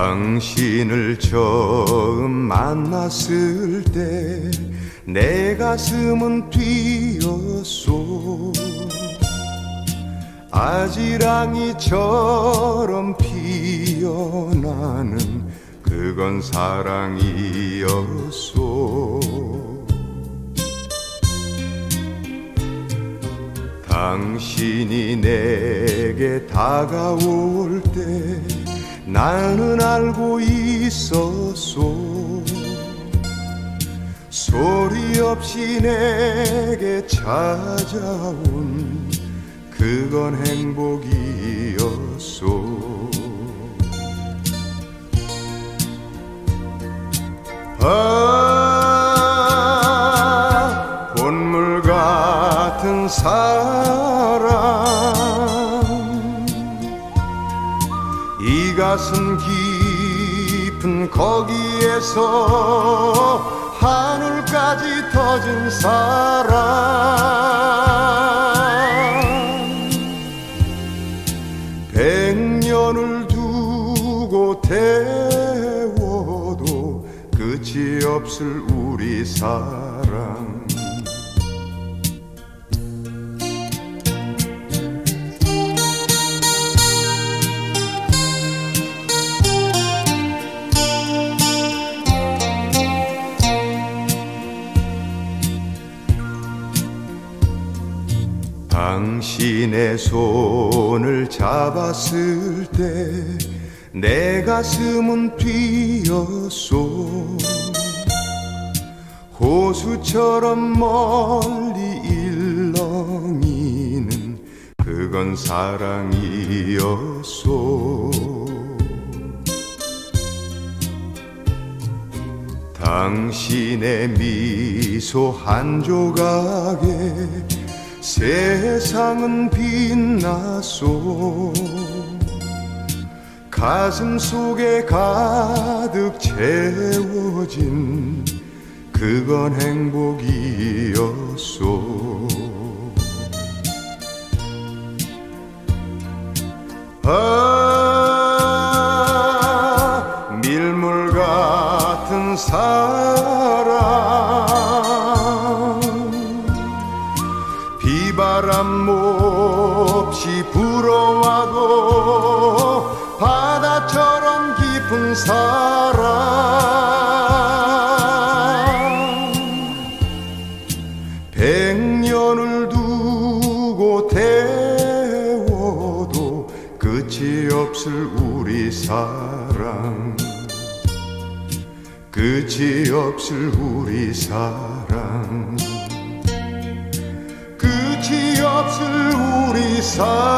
당신을 처음 만났을 때 내 가슴은 뛰었소. 아지랑이처럼 피어나는 그건 사랑이었소. 당신이 내게 다가올 때 나는 알고 있었소. 소리 없이 내게 찾아온 그건 행복이었소. 아 본물 같은 사 이 가슴 깊은 거기에서 하늘까지 터진 사랑 백년을 두고 태워도 끝이 없을 우리 사랑 당신의 손을 잡았을 때 내 가슴은 뛰었소. 호수처럼 멀리 일렁이는 그건 사랑이었소. 당신의 미소 한 조각에 세상은 빛났소. 가슴 속에 가득 채워진 그건 행복이었소. 아 밀물 같은 사 비바람 몹시 불어와도 바다처럼 깊은 사랑. 백년을 두고 태워도 끝이 없을 우리 사랑. 끝이 없을 우리 사랑 time.